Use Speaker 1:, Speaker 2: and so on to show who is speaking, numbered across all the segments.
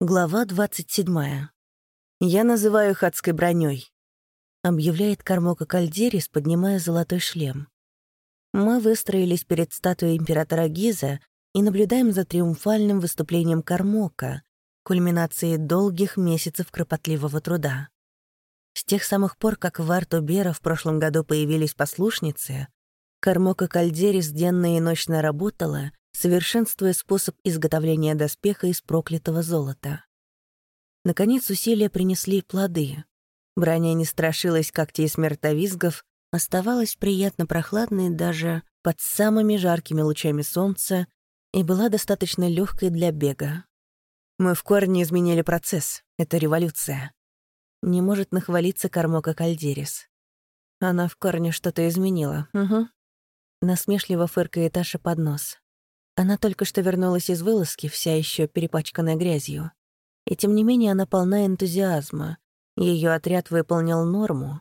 Speaker 1: Глава 27. «Я называю их адской броней», — объявляет Кармока Кальдерис, поднимая золотой шлем. Мы выстроились перед статуей императора Гиза и наблюдаем за триумфальным выступлением Кармока, кульминацией долгих месяцев кропотливого труда. С тех самых пор, как в Артубера в прошлом году появились послушницы, Кармока Кальдерис денно и ночно работала — совершенствуя способ изготовления доспеха из проклятого золота. Наконец усилия принесли плоды. Броня не страшилась когтей смертовизгов, оставалась приятно прохладной даже под самыми жаркими лучами солнца и была достаточно легкой для бега. Мы в корне изменили процесс. Это революция. Не может нахвалиться Кармока Кальдерис. Она в корне что-то изменила. Угу. Насмешливо фыркает Аша под нос. Она только что вернулась из вылазки, вся еще перепачканная грязью. И тем не менее она полна энтузиазма. Ее отряд выполнил норму.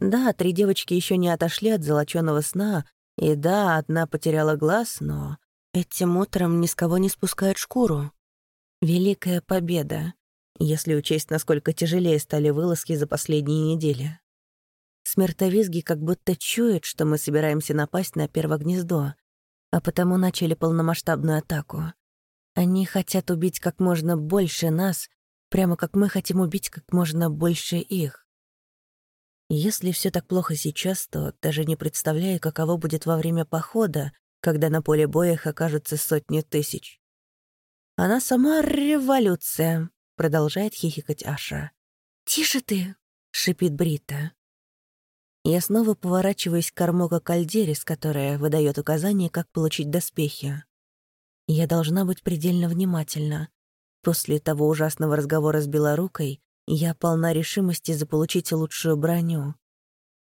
Speaker 1: Да, три девочки еще не отошли от золочёного сна, и да, одна потеряла глаз, но этим утром ни с кого не спускают шкуру. Великая победа, если учесть, насколько тяжелее стали вылазки за последние недели. Смертовизги как будто чуют, что мы собираемся напасть на первогнездо, а потому начали полномасштабную атаку. Они хотят убить как можно больше нас, прямо как мы хотим убить как можно больше их. Если все так плохо сейчас, то даже не представляю, каково будет во время похода, когда на поле боя их окажутся сотни тысяч. «Она сама революция», — продолжает хихикать Аша. «Тише ты», — шипит Брита. Я снова поворачиваюсь к Кармока Кальдерис, которая выдает указания, как получить доспехи. Я должна быть предельно внимательна. После того ужасного разговора с Белорукой я полна решимости заполучить лучшую броню.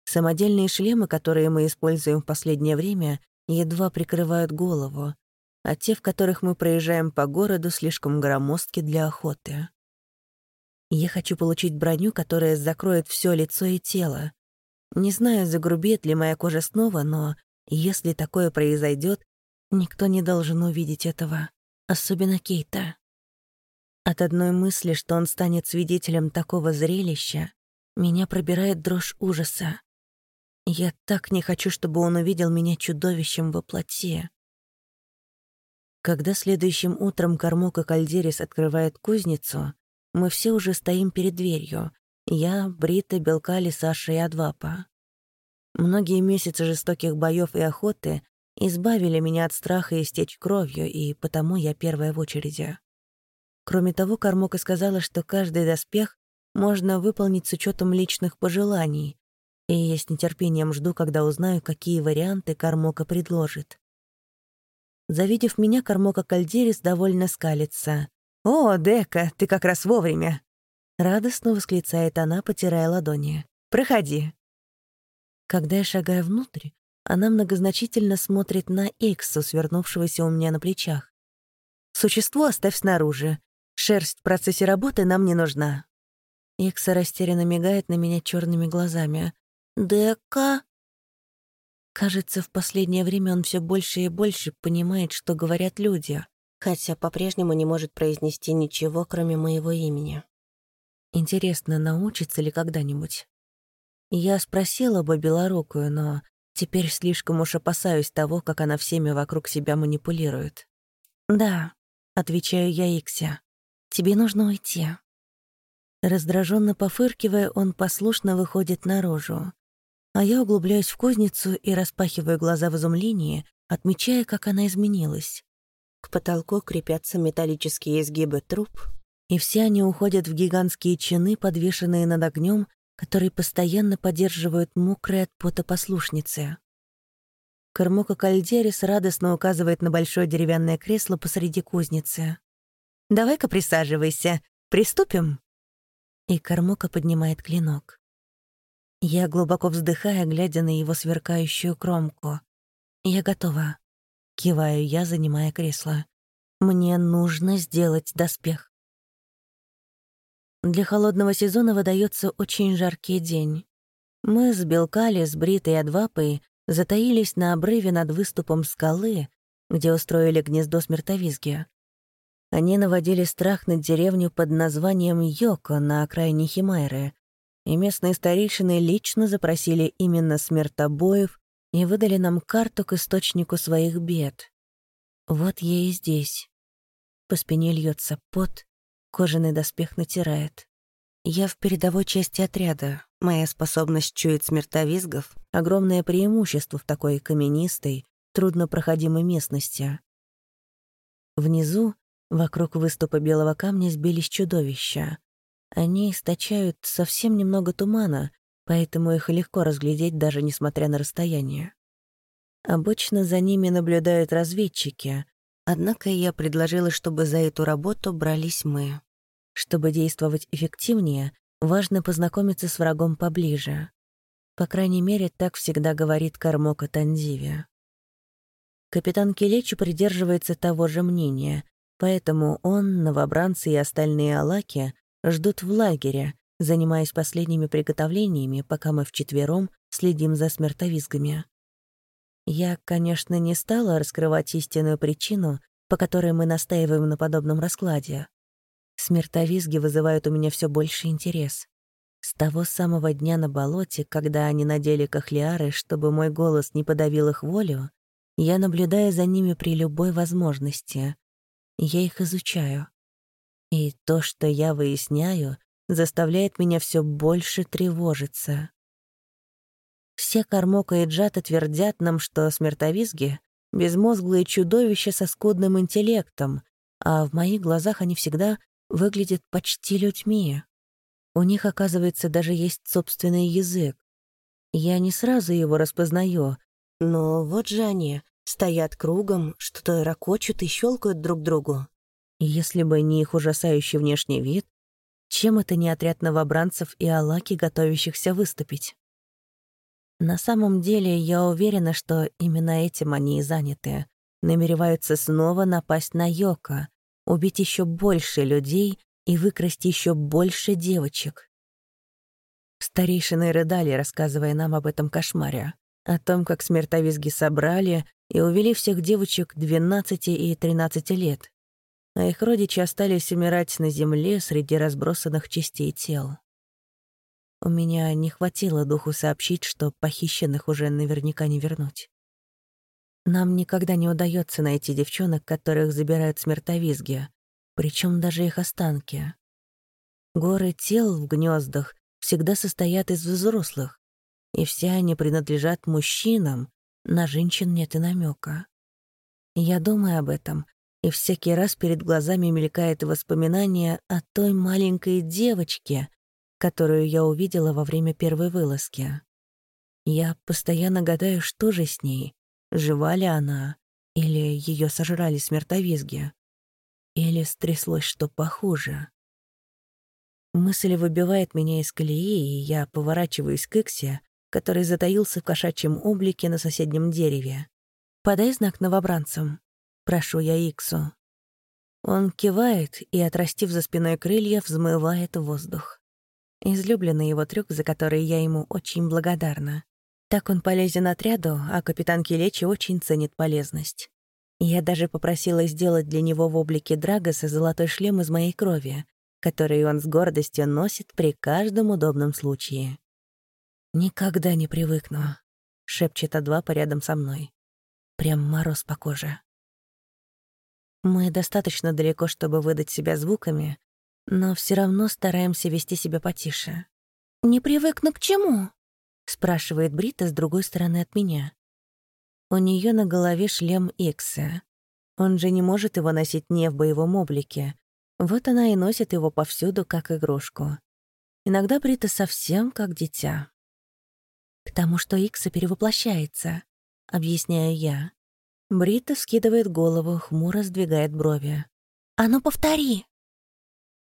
Speaker 1: Самодельные шлемы, которые мы используем в последнее время, едва прикрывают голову, а те, в которых мы проезжаем по городу, слишком громоздки для охоты. Я хочу получить броню, которая закроет все лицо и тело, не знаю, загрубеет ли моя кожа снова, но если такое произойдет, никто не должен увидеть этого, особенно Кейта. От одной мысли, что он станет свидетелем такого зрелища, меня пробирает дрожь ужаса. Я так не хочу, чтобы он увидел меня чудовищем во плоти. Когда следующим утром Кормок и Кальдерис открывает кузницу, мы все уже стоим перед дверью, я, Брита, Белкали, Саша и Адвапа. Многие месяцы жестоких боев и охоты избавили меня от страха истечь кровью, и потому я первая в очереди. Кроме того, Кармока сказала, что каждый доспех можно выполнить с учетом личных пожеланий, и я с нетерпением жду, когда узнаю, какие варианты Кармока предложит. Завидев меня, Кармока Кальдерис довольно скалится. «О, Дека, ты как раз вовремя!» Радостно восклицает она, потирая ладони. «Проходи». Когда я шагаю внутрь, она многозначительно смотрит на Эксу, свернувшегося у меня на плечах. «Существо оставь снаружи. Шерсть в процессе работы нам не нужна». Экса растерянно мигает на меня черными глазами. «Дека?» Кажется, в последнее время он все больше и больше понимает, что говорят люди, хотя по-прежнему не может произнести ничего, кроме моего имени. Интересно, научится ли когда-нибудь? Я спросила бы белорукую, но теперь слишком уж опасаюсь того, как она всеми вокруг себя манипулирует. «Да», — отвечаю я Иксе, — «тебе нужно уйти». Раздраженно пофыркивая, он послушно выходит наружу. А я углубляюсь в кузницу и распахиваю глаза в изумлении, отмечая, как она изменилась. К потолку крепятся металлические изгибы труб, и все они уходят в гигантские чины, подвешенные над огнем, которые постоянно поддерживают мокрые от пота послушницы. Кормока Кальдерис радостно указывает на большое деревянное кресло посреди кузницы. «Давай-ка присаживайся. Приступим?» И Кормока поднимает клинок. Я глубоко вздыхаю, глядя на его сверкающую кромку. «Я готова», — киваю я, занимая кресло. «Мне нужно сделать доспех». Для холодного сезона выдается очень жаркий день. Мы с Белкали, с Бритой и Адвапой затаились на обрыве над выступом скалы, где устроили гнездо смертовизги. Они наводили страх на деревню под названием Йоко на окраине Химайры, и местные старейшины лично запросили именно смертобоев и выдали нам карту к источнику своих бед. Вот я и здесь. По спине льется пот, кожаный доспех натирает. Я в передовой части отряда. Моя способность чуять смертовизгов — огромное преимущество в такой каменистой, труднопроходимой местности. Внизу, вокруг выступа белого камня, сбились чудовища. Они источают совсем немного тумана, поэтому их легко разглядеть даже несмотря на расстояние. Обычно за ними наблюдают разведчики, однако я предложила, чтобы за эту работу брались мы. Чтобы действовать эффективнее, важно познакомиться с врагом поближе. По крайней мере, так всегда говорит Кармока Танзиви. Капитан Келечи придерживается того же мнения, поэтому он, новобранцы и остальные алаки ждут в лагере, занимаясь последними приготовлениями, пока мы вчетвером следим за смертовизгами. Я, конечно, не стала раскрывать истинную причину, по которой мы настаиваем на подобном раскладе. Смертовизги вызывают у меня все больше интерес. С того самого дня на болоте, когда они надели кахлиары, чтобы мой голос не подавил их волю, я наблюдаю за ними при любой возможности. Я их изучаю. И то, что я выясняю, заставляет меня все больше тревожиться. Все Кармока и Джата твердят нам, что смертовизги — безмозглые чудовища со скудным интеллектом, а в моих глазах они всегда выглядят почти людьми. У них, оказывается, даже есть собственный язык. Я не сразу его распознаю, но вот же они, стоят кругом, что-то ракочут и щелкают друг другу. Если бы не их ужасающий внешний вид, чем это не отряд новобранцев и алаки, готовящихся выступить? На самом деле, я уверена, что именно этим они и заняты. Намереваются снова напасть на Йока, убить еще больше людей и выкрасть еще больше девочек. Старейшины рыдали, рассказывая нам об этом кошмаре, о том, как смертовизги собрали и увели всех девочек 12 и 13 лет, а их родичи остались умирать на земле среди разбросанных частей тел. У меня не хватило духу сообщить, что похищенных уже наверняка не вернуть. Нам никогда не удается найти девчонок, которых забирают смертовизги, причем даже их останки. Горы тел в гнездах всегда состоят из взрослых, и все они принадлежат мужчинам, на женщин нет и намека. Я думаю об этом, и всякий раз перед глазами мелькает воспоминание о той маленькой девочке, которую я увидела во время первой вылазки. Я постоянно гадаю, что же с ней, Жива ли она? Или ее сожрали смертовизги? Или стряслось что похуже? Мысль выбивает меня из колеи, и я поворачиваюсь к Иксе, который затаился в кошачьем облике на соседнем дереве. «Подай знак новобранцам», — прошу я Иксу. Он кивает и, отрастив за спиной крылья, взмывает воздух. Излюбленный его трюк, за который я ему очень благодарна. Так он полезен отряду, а капитан Келечи очень ценит полезность. Я даже попросила сделать для него в облике Драгоса золотой шлем из моей крови, который он с гордостью носит при каждом удобном случае. «Никогда не привыкну», — шепчет А2 порядом со мной. Прям мороз по коже. Мы достаточно далеко, чтобы выдать себя звуками, но все равно стараемся вести себя потише. «Не привыкну к чему?» — спрашивает Брита с другой стороны от меня. У нее на голове шлем Икса. Он же не может его носить не в боевом облике. Вот она и носит его повсюду, как игрушку. Иногда Брита совсем как дитя. «К тому, что Икса перевоплощается», — объясняю я. Брита скидывает голову, хмуро сдвигает брови. «А ну, повтори!»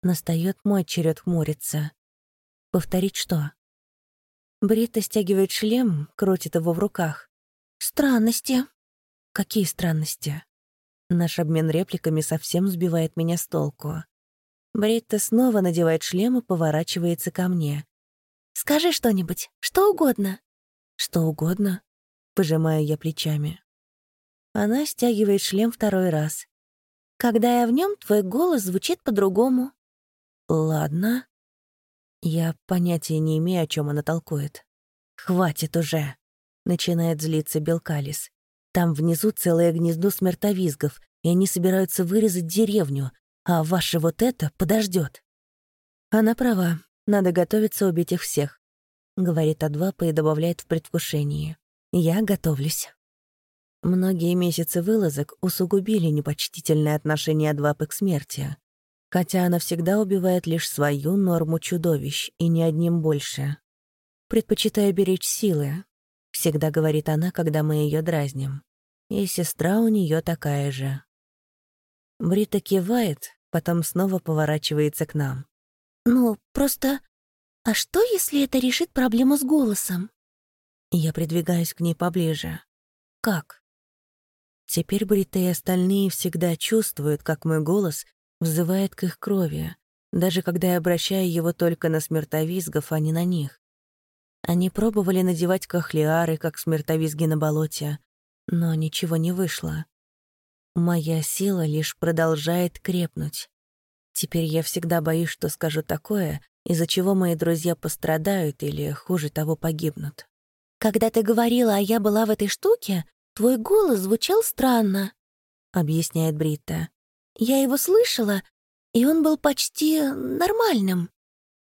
Speaker 1: Настает мой черед хмуриться. «Повторить что?» Брита стягивает шлем, крутит его в руках. «Странности». «Какие странности?» Наш обмен репликами совсем сбивает меня с толку. Бритта снова надевает шлем и поворачивается ко мне. «Скажи что-нибудь, что угодно». «Что угодно?» — пожимаю я плечами. Она стягивает шлем второй раз. Когда я в нем, твой голос звучит по-другому». «Ладно». Я понятия не имею, о чем она толкует. «Хватит уже!» — начинает злиться Белкалис. «Там внизу целое гнездо смертовизгов, и они собираются вырезать деревню, а ваше вот это подождет. Она права, надо готовиться убить их всех, говорит Адвапа и добавляет в предвкушении. Я готовлюсь. Многие месяцы вылазок усугубили непочтительное отношение Адвапы к смерти, хотя она всегда убивает лишь свою норму чудовищ и ни одним больше. Предпочитаю беречь силы, всегда говорит она, когда мы ее дразним. И сестра у нее такая же. Брита кивает, потом снова поворачивается к нам.
Speaker 2: «Ну, просто... А что, если это решит проблему с голосом?»
Speaker 1: Я придвигаюсь к ней поближе. «Как?» Теперь Брита и остальные всегда чувствуют, как мой голос взывает к их крови, даже когда я обращаю его только на смертовизгов, а не на них. Они пробовали надевать кахлиары, как смертовизги на болоте, но ничего не вышло. Моя сила лишь продолжает крепнуть. Теперь я всегда боюсь, что скажу такое, из-за чего мои друзья пострадают или, хуже того, погибнут.
Speaker 2: «Когда ты говорила, а я была в этой штуке, твой голос звучал странно», — объясняет Бритта. «Я его слышала, и он был почти нормальным.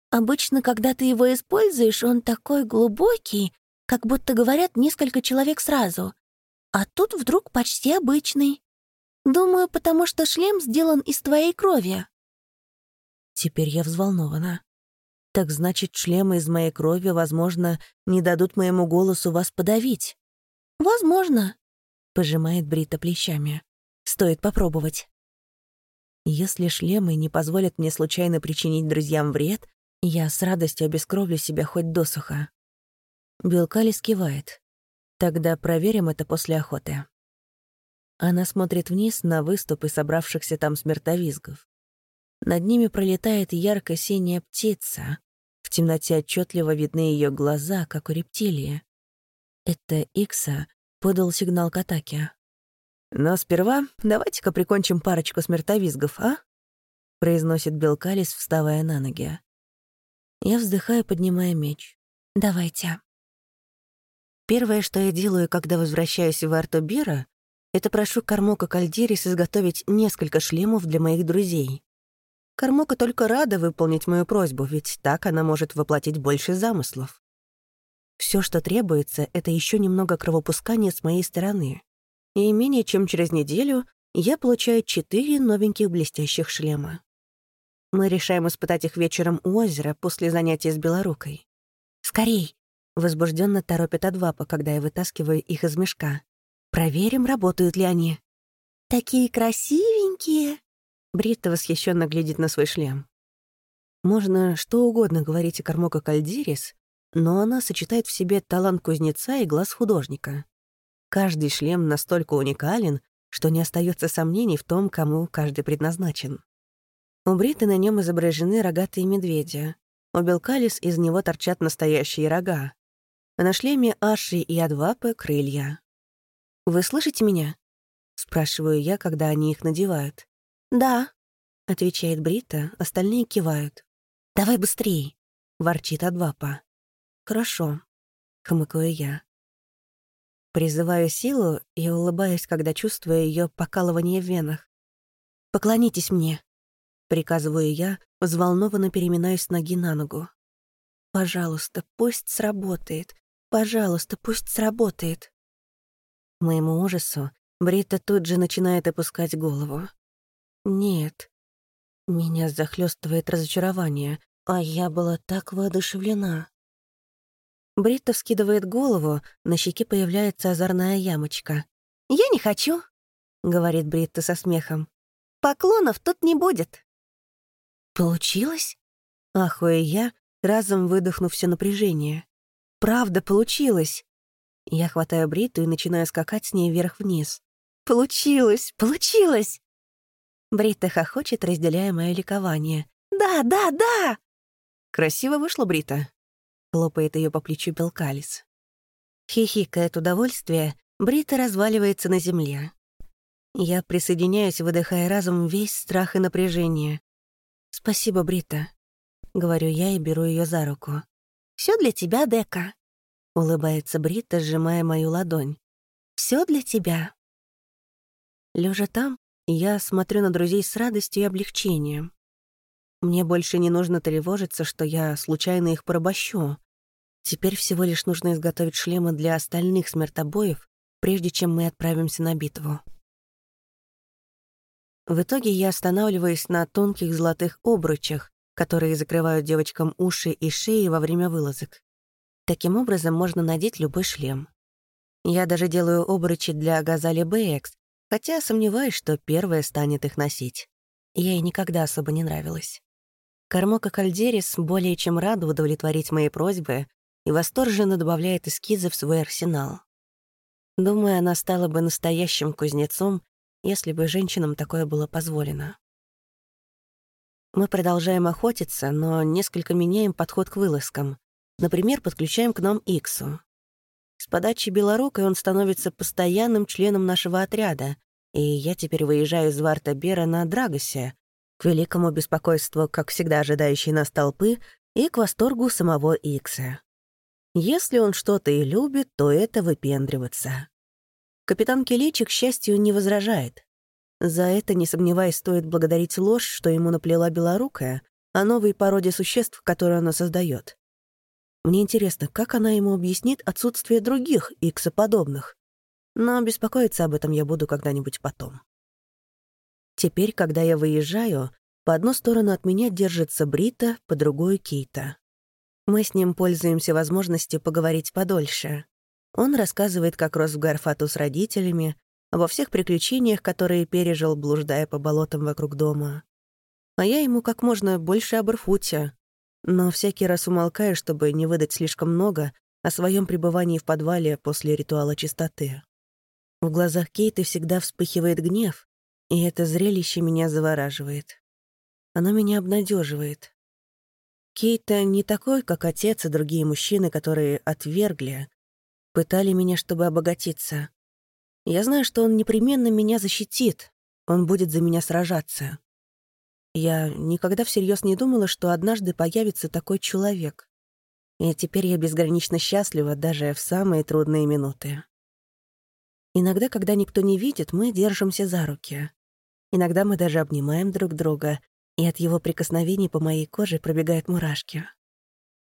Speaker 2: Обычно, когда ты его используешь, он такой глубокий, как будто говорят несколько человек сразу. А тут вдруг почти обычный. Думаю, потому что шлем сделан из твоей крови.
Speaker 1: Теперь я взволнована. Так значит, шлемы из моей крови, возможно, не дадут моему голосу вас подавить.
Speaker 2: Возможно,
Speaker 1: пожимает Брита плечами. Стоит попробовать. Если шлемы не позволят мне случайно причинить друзьям вред, я с радостью обескровлю себя хоть досуха. Белкали скивает. Тогда проверим это после охоты. Она смотрит вниз на выступы собравшихся там смертовизгов. Над ними пролетает ярко-синяя птица. В темноте отчетливо видны ее глаза, как у рептилии. Это Икса подал сигнал к атаке. «Но сперва давайте-ка прикончим парочку смертовизгов, а?» произносит Белкалис, вставая на ноги. Я вздыхаю, поднимая меч. «Давайте». Первое, что я делаю, когда возвращаюсь в Артобира, это прошу Кармока Кальдерис изготовить несколько шлемов для моих друзей. Кармока только рада выполнить мою просьбу, ведь так она может воплотить больше замыслов. Все, что требуется, это еще немного кровопускания с моей стороны. И менее чем через неделю я получаю четыре новеньких блестящих шлема. Мы решаем испытать их вечером у озера после занятия с белорукой. «Скорей!» — возбужденно торопит Адвапа, когда я вытаскиваю их из мешка. Проверим, работают ли они.
Speaker 2: Такие красивенькие.
Speaker 1: Бритта восхищенно глядит на свой шлем. Можно что угодно говорить о Кармока Кальдирис, но она сочетает в себе талант кузнеца и глаз художника. Каждый шлем настолько уникален, что не остается сомнений в том, кому каждый предназначен. У Бриты на нем изображены рогатые медведи. У Белкалис из него торчат настоящие рога. А на шлеме Аши и Адвапы — крылья. «Вы слышите меня?» — спрашиваю я, когда они их надевают.
Speaker 2: «Да», —
Speaker 1: отвечает Брита, остальные кивают. «Давай быстрее», — ворчит Адвапа. «Хорошо», — хмыкаю я. Призываю силу и улыбаюсь, когда чувствую ее покалывание в венах. «Поклонитесь мне», — приказываю я, взволнованно переминаюсь ноги на ногу. «Пожалуйста, пусть сработает. Пожалуйста, пусть сработает». К моему ужасу Брита тут же начинает опускать голову. Нет. Меня захлестывает разочарование, а я была так воодушевлена. Бритта вскидывает голову, на щеке появляется озорная ямочка.
Speaker 2: «Я не хочу», — говорит Бритта со смехом. «Поклонов тут не будет».
Speaker 1: «Получилось?» — ахуя я, разом выдохнув все напряжение. «Правда, получилось!» Я хватаю Бриту и начинаю скакать с ней вверх-вниз.
Speaker 2: «Получилось! Получилось!»
Speaker 1: Брита хохочет, разделяя мое ликование.
Speaker 2: «Да, да, да!»
Speaker 1: «Красиво вышло, Брита!» Хлопает ее по плечу Белкалис. Хихикая от удовольствия, Брита разваливается на земле. Я присоединяюсь, выдыхая разум весь страх и напряжение. «Спасибо, Брита», — говорю я и беру ее за руку.
Speaker 2: Все для тебя, Дека», —
Speaker 1: улыбается Брита, сжимая мою ладонь.
Speaker 2: Все для тебя».
Speaker 1: Лежа там, я смотрю на друзей с радостью и облегчением. Мне больше не нужно тревожиться, что я случайно их порабощу. Теперь всего лишь нужно изготовить шлемы для остальных смертобоев, прежде чем мы отправимся на битву. В итоге я останавливаюсь на тонких золотых обручах, которые закрывают девочкам уши и шеи во время вылазок. Таким образом можно надеть любой шлем. Я даже делаю обручи для Газали Бэкс, хотя сомневаюсь, что первая станет их носить. Ей никогда особо не нравилось. Кармока Кальдерис более чем рада удовлетворить мои просьбы и восторженно добавляет эскизы в свой арсенал. Думаю, она стала бы настоящим кузнецом, если бы женщинам такое было позволено. Мы продолжаем охотиться, но несколько меняем подход к вылазкам. Например, подключаем к нам Иксу. С подачи Белорукой он становится постоянным членом нашего отряда, и я теперь выезжаю из Варта Бера на Драгосе, к великому беспокойству, как всегда ожидающей нас толпы, и к восторгу самого Икса. Если он что-то и любит, то это выпендриваться. Капитан Келичи, к счастью, не возражает. За это, не сомневаясь, стоит благодарить ложь, что ему наплела белорукая, о новой породе существ, которую она создает. Мне интересно, как она ему объяснит отсутствие других иксоподобных. Но беспокоиться об этом я буду когда-нибудь потом. Теперь, когда я выезжаю, по одну сторону от меня держится Брита, по другую — Кейта. Мы с ним пользуемся возможностью поговорить подольше. Он рассказывает, как рос в Гарфату с родителями, обо всех приключениях, которые пережил, блуждая по болотам вокруг дома. А я ему как можно больше об Ирфуте, но всякий раз умолкаю, чтобы не выдать слишком много о своем пребывании в подвале после ритуала чистоты. В глазах Кейты всегда вспыхивает гнев, и это зрелище меня завораживает. Оно меня обнадеживает. Кейта не такой, как отец и другие мужчины, которые отвергли, пытали меня, чтобы обогатиться. Я знаю, что он непременно меня защитит, он будет за меня сражаться. Я никогда всерьез не думала, что однажды появится такой человек. И теперь я безгранично счастлива даже в самые трудные минуты. Иногда, когда никто не видит, мы держимся за руки. Иногда мы даже обнимаем друг друга, и от его прикосновений по моей коже пробегают мурашки.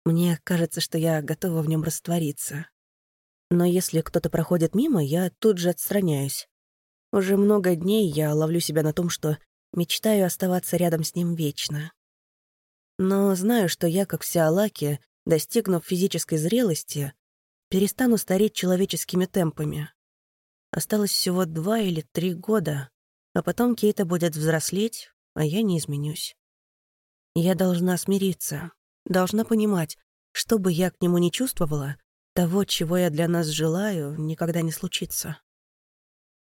Speaker 1: Мне кажется, что я готова в нем раствориться. Но если кто-то проходит мимо, я тут же отстраняюсь. Уже много дней я ловлю себя на том, что Мечтаю оставаться рядом с ним вечно. Но знаю, что я, как вся Алаки, достигнув физической зрелости, перестану стареть человеческими темпами. Осталось всего два или три года, а потом Кейта будет взрослеть, а я не изменюсь. Я должна смириться, должна понимать, что бы я к нему не чувствовала, того, чего я для нас желаю, никогда не случится.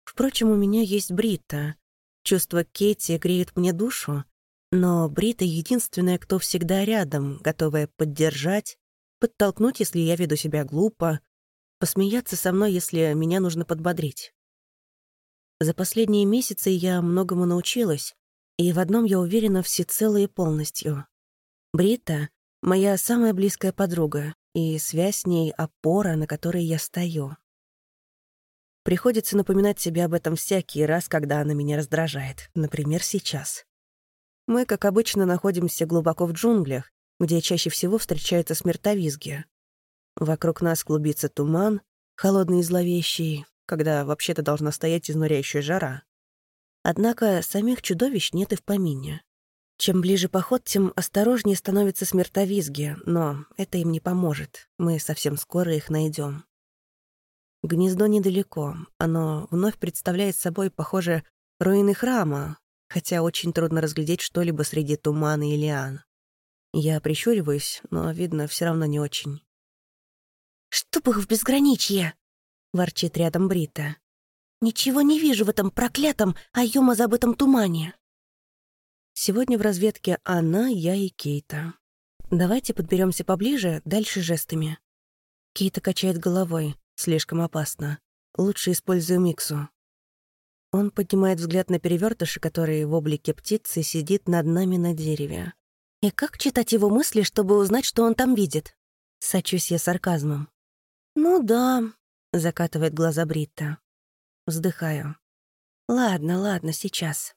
Speaker 1: Впрочем, у меня есть Брита, Чувства Кейти греют мне душу, но Брита — единственная, кто всегда рядом, готовая поддержать, подтолкнуть, если я веду себя глупо, посмеяться со мной, если меня нужно подбодрить. За последние месяцы я многому научилась, и в одном я уверена всецело и полностью. Брита — моя самая близкая подруга, и связь с ней — опора, на которой я стою. Приходится напоминать себе об этом всякий раз, когда она меня раздражает. Например, сейчас. Мы, как обычно, находимся глубоко в джунглях, где чаще всего встречаются смертовизги. Вокруг нас клубится туман, холодный и зловещий, когда вообще-то должна стоять изнуряющая жара. Однако самих чудовищ нет и в помине. Чем ближе поход, тем осторожнее становятся смертовизги, но это им не поможет. Мы совсем скоро их найдем. Гнездо недалеко. Оно вновь представляет собой, похоже, руины храма, хотя очень трудно разглядеть что-либо среди тумана и лиан. Я прищуриваюсь, но, видно, все равно не очень.
Speaker 2: «Чтоб их в безграничье!» — ворчит рядом Брита. «Ничего не вижу в этом проклятом, айома забытом тумане».
Speaker 1: Сегодня в разведке она, я и Кейта. Давайте подберемся поближе, дальше жестами. Кейта качает головой. Слишком опасно. Лучше использую миксу. Он поднимает взгляд на перевертыша, который в облике птицы сидит над нами на дереве.
Speaker 2: «И как читать его мысли, чтобы узнать, что он там видит?»
Speaker 1: Сочусь я сарказмом.
Speaker 2: «Ну да», —
Speaker 1: закатывает глаза Бритта. Вздыхаю. «Ладно, ладно, сейчас».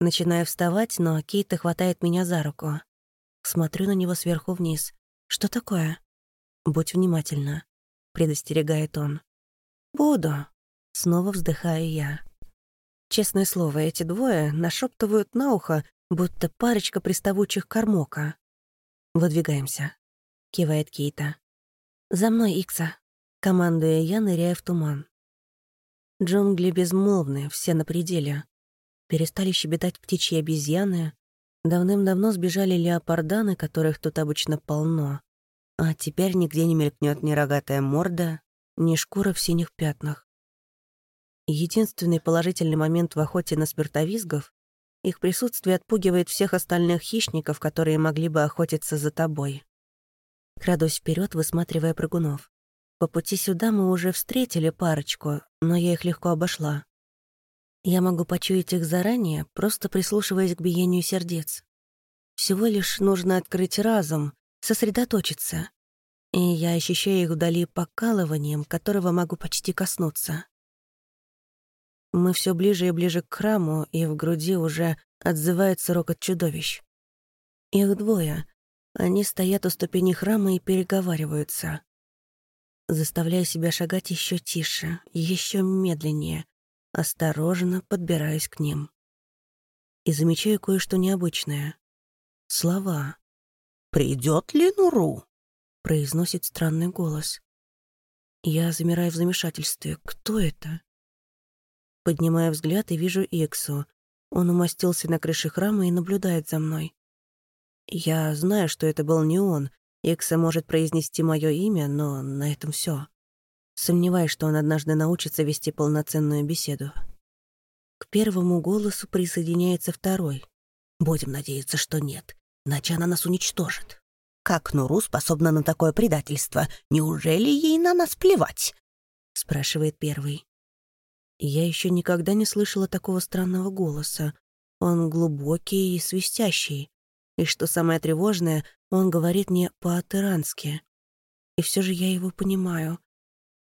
Speaker 1: Начинаю вставать, но Кейта хватает меня за руку. Смотрю на него сверху вниз. «Что такое?» «Будь внимательна», — предостерегает он. «Буду», — снова вздыхаю я. Честное слово, эти двое нашептывают на ухо, будто парочка приставучих кормока. «Выдвигаемся», — кивает Кейта. «За мной, Икса», — командуя я, ныряя в туман. Джунгли безмолвны, все на пределе. Перестали щебетать птичьи обезьяны. Давным-давно сбежали леопарданы, которых тут обычно полно. А теперь нигде не мелькнет ни рогатая морда, ни шкура в синих пятнах. Единственный положительный момент в охоте на спиртовизгов — их присутствие отпугивает всех остальных хищников, которые могли бы охотиться за тобой. Крадусь вперед, высматривая прыгунов. По пути сюда мы уже встретили парочку, но я их легко обошла. Я могу почуять их заранее, просто прислушиваясь к биению сердец. Всего лишь нужно открыть разум, сосредоточиться. И я ощущаю их вдали покалыванием, которого могу почти коснуться. Мы все ближе и ближе к храму, и в груди уже отзывается рокот чудовищ. Их двое. Они стоят у ступени храма и переговариваются заставляя себя шагать еще тише, еще медленнее, осторожно подбираясь к ним. И замечаю кое-что необычное. Слова.
Speaker 3: «Придет ли Нуру?»
Speaker 1: — произносит странный голос. Я замираю в замешательстве. Кто это? Поднимаю взгляд и вижу Иксу. Он умостился на крыше храма и наблюдает за мной. Я знаю, что это был не он, Икса может произнести мое имя, но на этом все. Сомневаюсь, что он однажды научится вести полноценную беседу. К первому голосу присоединяется второй.
Speaker 3: Будем надеяться, что нет, иначе она нас уничтожит. Как Нуру способна на такое предательство? Неужели ей на нас плевать?
Speaker 1: Спрашивает первый. Я еще никогда не слышала такого странного голоса. Он глубокий и свистящий. И что самое тревожное, он говорит не по-атерански. И все же я его понимаю.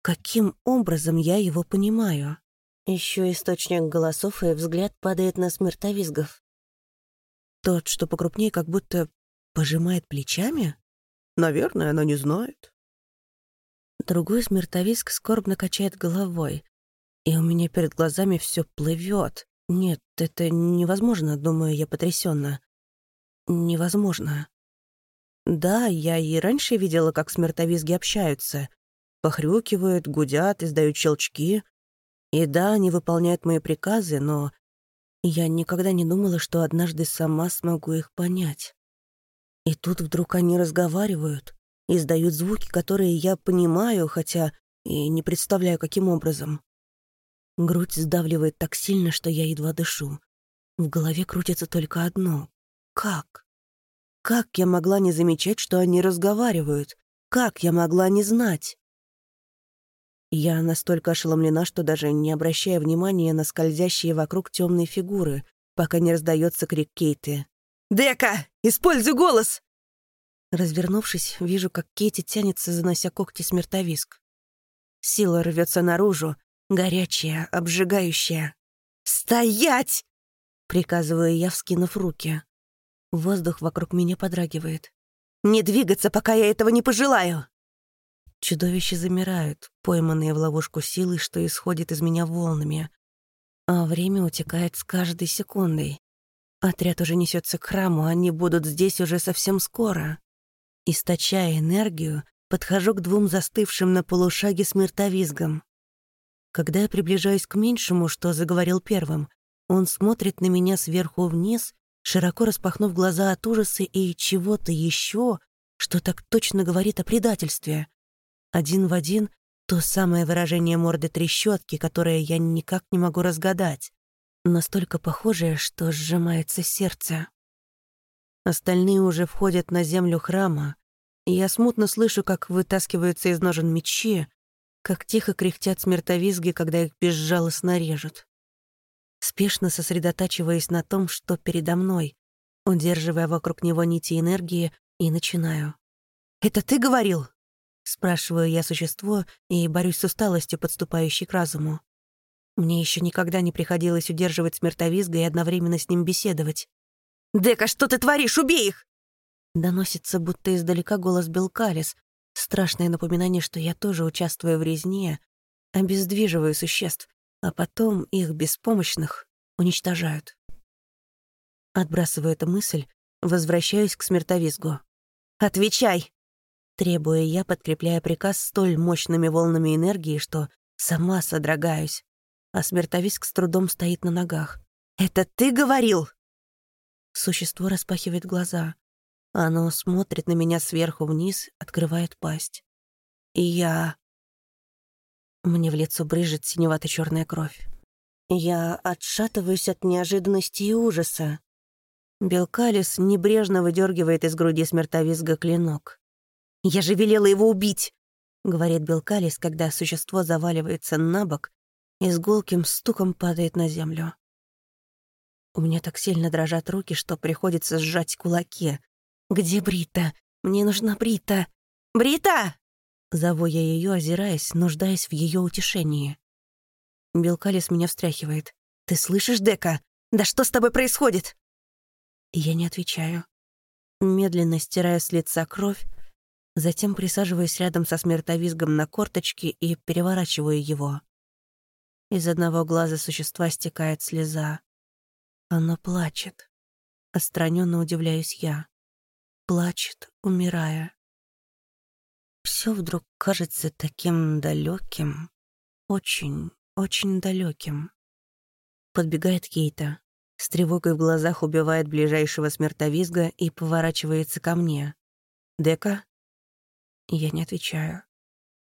Speaker 1: Каким образом я его понимаю? Еще источник голосов, и взгляд падает на смертовизгов. Тот, что покрупнее, как будто пожимает плечами?
Speaker 3: Наверное, она не знает.
Speaker 1: Другой смертовизг скорбно качает головой, и у меня перед глазами все плывет. Нет, это невозможно, думаю я потрясенно. Невозможно. Да, я и раньше видела, как смертовизги общаются. Похрюкивают, гудят, издают щелчки. И да, они выполняют мои приказы, но я никогда не думала, что однажды сама смогу их понять. И тут вдруг они разговаривают, издают звуки, которые я понимаю, хотя и не представляю, каким образом. Грудь сдавливает так сильно, что я едва дышу. В голове крутится только одно. Как? Как я могла не замечать, что они разговаривают? Как я могла не знать? Я настолько ошеломлена, что даже не обращая внимания на скользящие вокруг темные фигуры, пока не раздается крик Кейты.
Speaker 3: «Дека, используй голос!»
Speaker 1: Развернувшись, вижу, как Кейти тянется, занося когти смертовиск. Сила рвется наружу, горячая, обжигающая.
Speaker 3: «Стоять!» — приказываю я, вскинув руки.
Speaker 1: Воздух вокруг меня подрагивает.
Speaker 3: «Не двигаться, пока я этого не пожелаю!»
Speaker 1: Чудовища замирают, пойманные в ловушку силы, что исходит из меня волнами. А время утекает с каждой секундой. Отряд уже несется к храму, они будут здесь уже совсем скоро. Источая энергию, подхожу к двум застывшим на полушаге смертовизгам. Когда я приближаюсь к меньшему, что заговорил первым, он смотрит на меня сверху вниз широко распахнув глаза от ужаса и чего-то еще, что так точно говорит о предательстве. Один в один то самое выражение морды трещотки, которое я никак не могу разгадать, настолько похожее, что сжимается сердце. Остальные уже входят на землю храма, я смутно слышу, как вытаскиваются из ножен мечи, как тихо кряхтят смертовизги, когда их безжалостно режут. Спешно сосредотачиваясь на том, что передо мной, удерживая вокруг него нити энергии, и начинаю. «Это ты говорил?» Спрашиваю я существо и борюсь с усталостью, подступающей к разуму. Мне еще никогда не приходилось удерживать смертовизга и одновременно с ним беседовать. «Дека, что ты творишь? Убей их!» Доносится будто издалека голос Белкалис. Страшное напоминание, что я тоже участвую в резне, обездвиживаю существ, а потом их беспомощных уничтожают. Отбрасываю эту мысль, возвращаюсь к смертовизгу. «Отвечай!» Требуя я, подкрепляя приказ столь мощными волнами энергии, что сама содрогаюсь, а смертовиск с трудом стоит на ногах. «Это ты говорил?» Существо распахивает глаза. Оно смотрит на меня сверху вниз, открывает пасть. И я... Мне в лицо брыжет синевато черная кровь. Я отшатываюсь от неожиданности и ужаса. Белкалис небрежно выдергивает из груди смертовизга клинок. «Я же велела его убить!» — говорит Белкалис, когда существо заваливается на бок и с гулким стуком падает на землю. У меня так сильно дрожат руки, что приходится сжать кулаки. «Где Брита? Мне нужна Брита! Брита!» Зову я ее, озираясь, нуждаясь в ее утешении. Белкалис меня встряхивает. «Ты слышишь, Дека? Да что с тобой происходит?» Я не отвечаю. Медленно стирая с лица кровь, Затем присаживаюсь рядом со смертовизгом на корточки и переворачиваю его. Из одного глаза существа стекает слеза. Оно плачет. Отстраненно удивляюсь я. Плачет, умирая. Все вдруг кажется таким далеким, очень, очень далеким. Подбегает Кейта, с тревогой в глазах убивает ближайшего смертовизга и поворачивается ко мне. «Дека?» Я не отвечаю.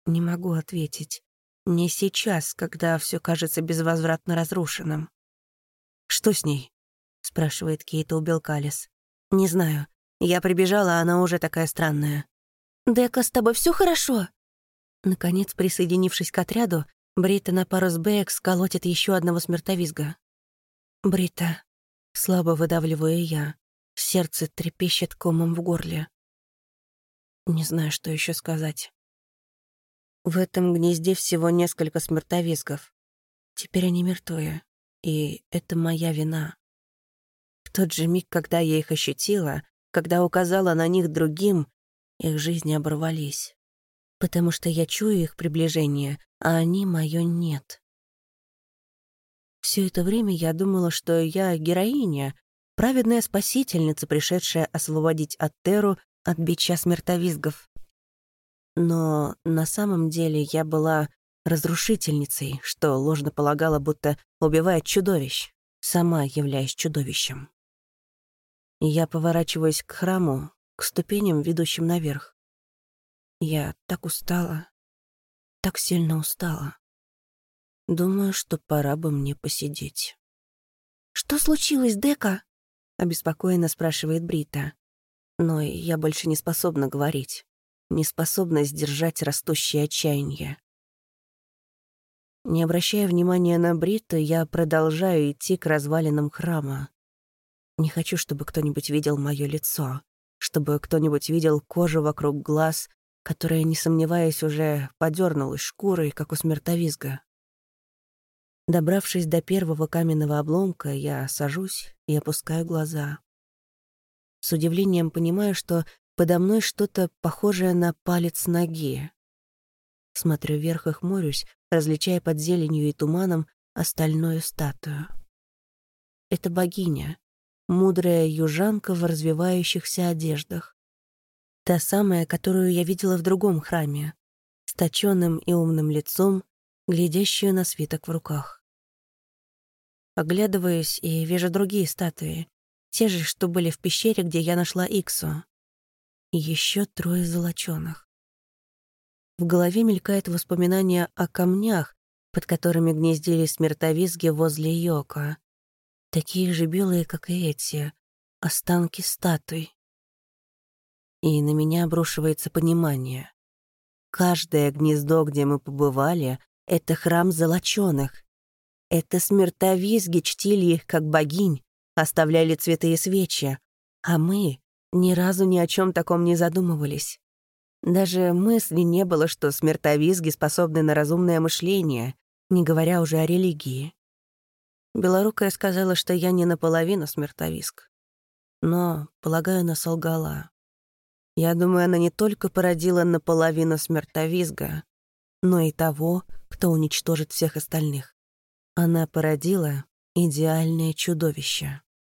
Speaker 1: Не могу ответить. Не сейчас, когда все кажется безвозвратно разрушенным. «Что с ней?» — спрашивает Кейта у Белкалис. «Не знаю. Я прибежала, а она уже такая странная».
Speaker 2: «Дека, с тобой все хорошо?»
Speaker 1: Наконец, присоединившись к отряду, Брита на пару с Бэкс колотит еще одного смертовизга. «Брита», — слабо выдавливаю я, сердце трепещет комом в горле. Не знаю, что еще сказать. В этом гнезде всего несколько смертовизгов. Теперь они мертвые, и это моя вина. В тот же миг, когда я их ощутила, когда указала на них другим, их жизни оборвались. Потому что я чую их приближение, а они — моё нет. Все это время я думала, что я героиня, праведная спасительница, пришедшая освободить Аттеру от бича смертовизгов. Но на самом деле я была разрушительницей, что ложно полагала, будто убивает чудовищ, сама являясь чудовищем. Я поворачиваюсь к храму, к ступеням, ведущим наверх. Я так устала, так сильно устала. Думаю, что пора бы мне посидеть.
Speaker 2: «Что случилось, Дека?»
Speaker 1: — обеспокоенно спрашивает Брита. Но я больше не способна говорить, не способна сдержать растущее отчаяние. Не обращая внимания на Брита, я продолжаю идти к развалинам храма. Не хочу, чтобы кто-нибудь видел мое лицо, чтобы кто-нибудь видел кожу вокруг глаз, которая, не сомневаясь, уже подернулась шкурой, как у смертовизга. Добравшись до первого каменного обломка, я сажусь и опускаю глаза. С удивлением понимаю, что подо мной что-то похожее на палец ноги. Смотрю вверх и хмурюсь, различая под зеленью и туманом остальную статую. Это богиня, мудрая южанка в развивающихся одеждах. Та самая, которую я видела в другом храме, с точёным и умным лицом, глядящую на свиток в руках. Оглядываюсь и вижу другие статуи, те же, что были в пещере, где я нашла Иксу. Еще трое золочёных. В голове мелькает воспоминание о камнях, под которыми гнездились смертовизги возле Йока. Такие же белые, как и эти, останки статуй. И на меня обрушивается понимание. Каждое гнездо, где мы побывали, — это храм золочёных. Это смертовизги чтили их как богинь, оставляли цветы и свечи, а мы ни разу ни о чем таком не задумывались. Даже мысли не было, что смертовизги способны на разумное мышление, не говоря уже о религии. Белорукая сказала, что я не наполовину смертовизг. Но, полагаю, она солгала. Я думаю, она не только породила наполовину смертовизга, но и того, кто уничтожит всех остальных. Она породила идеальное чудовище.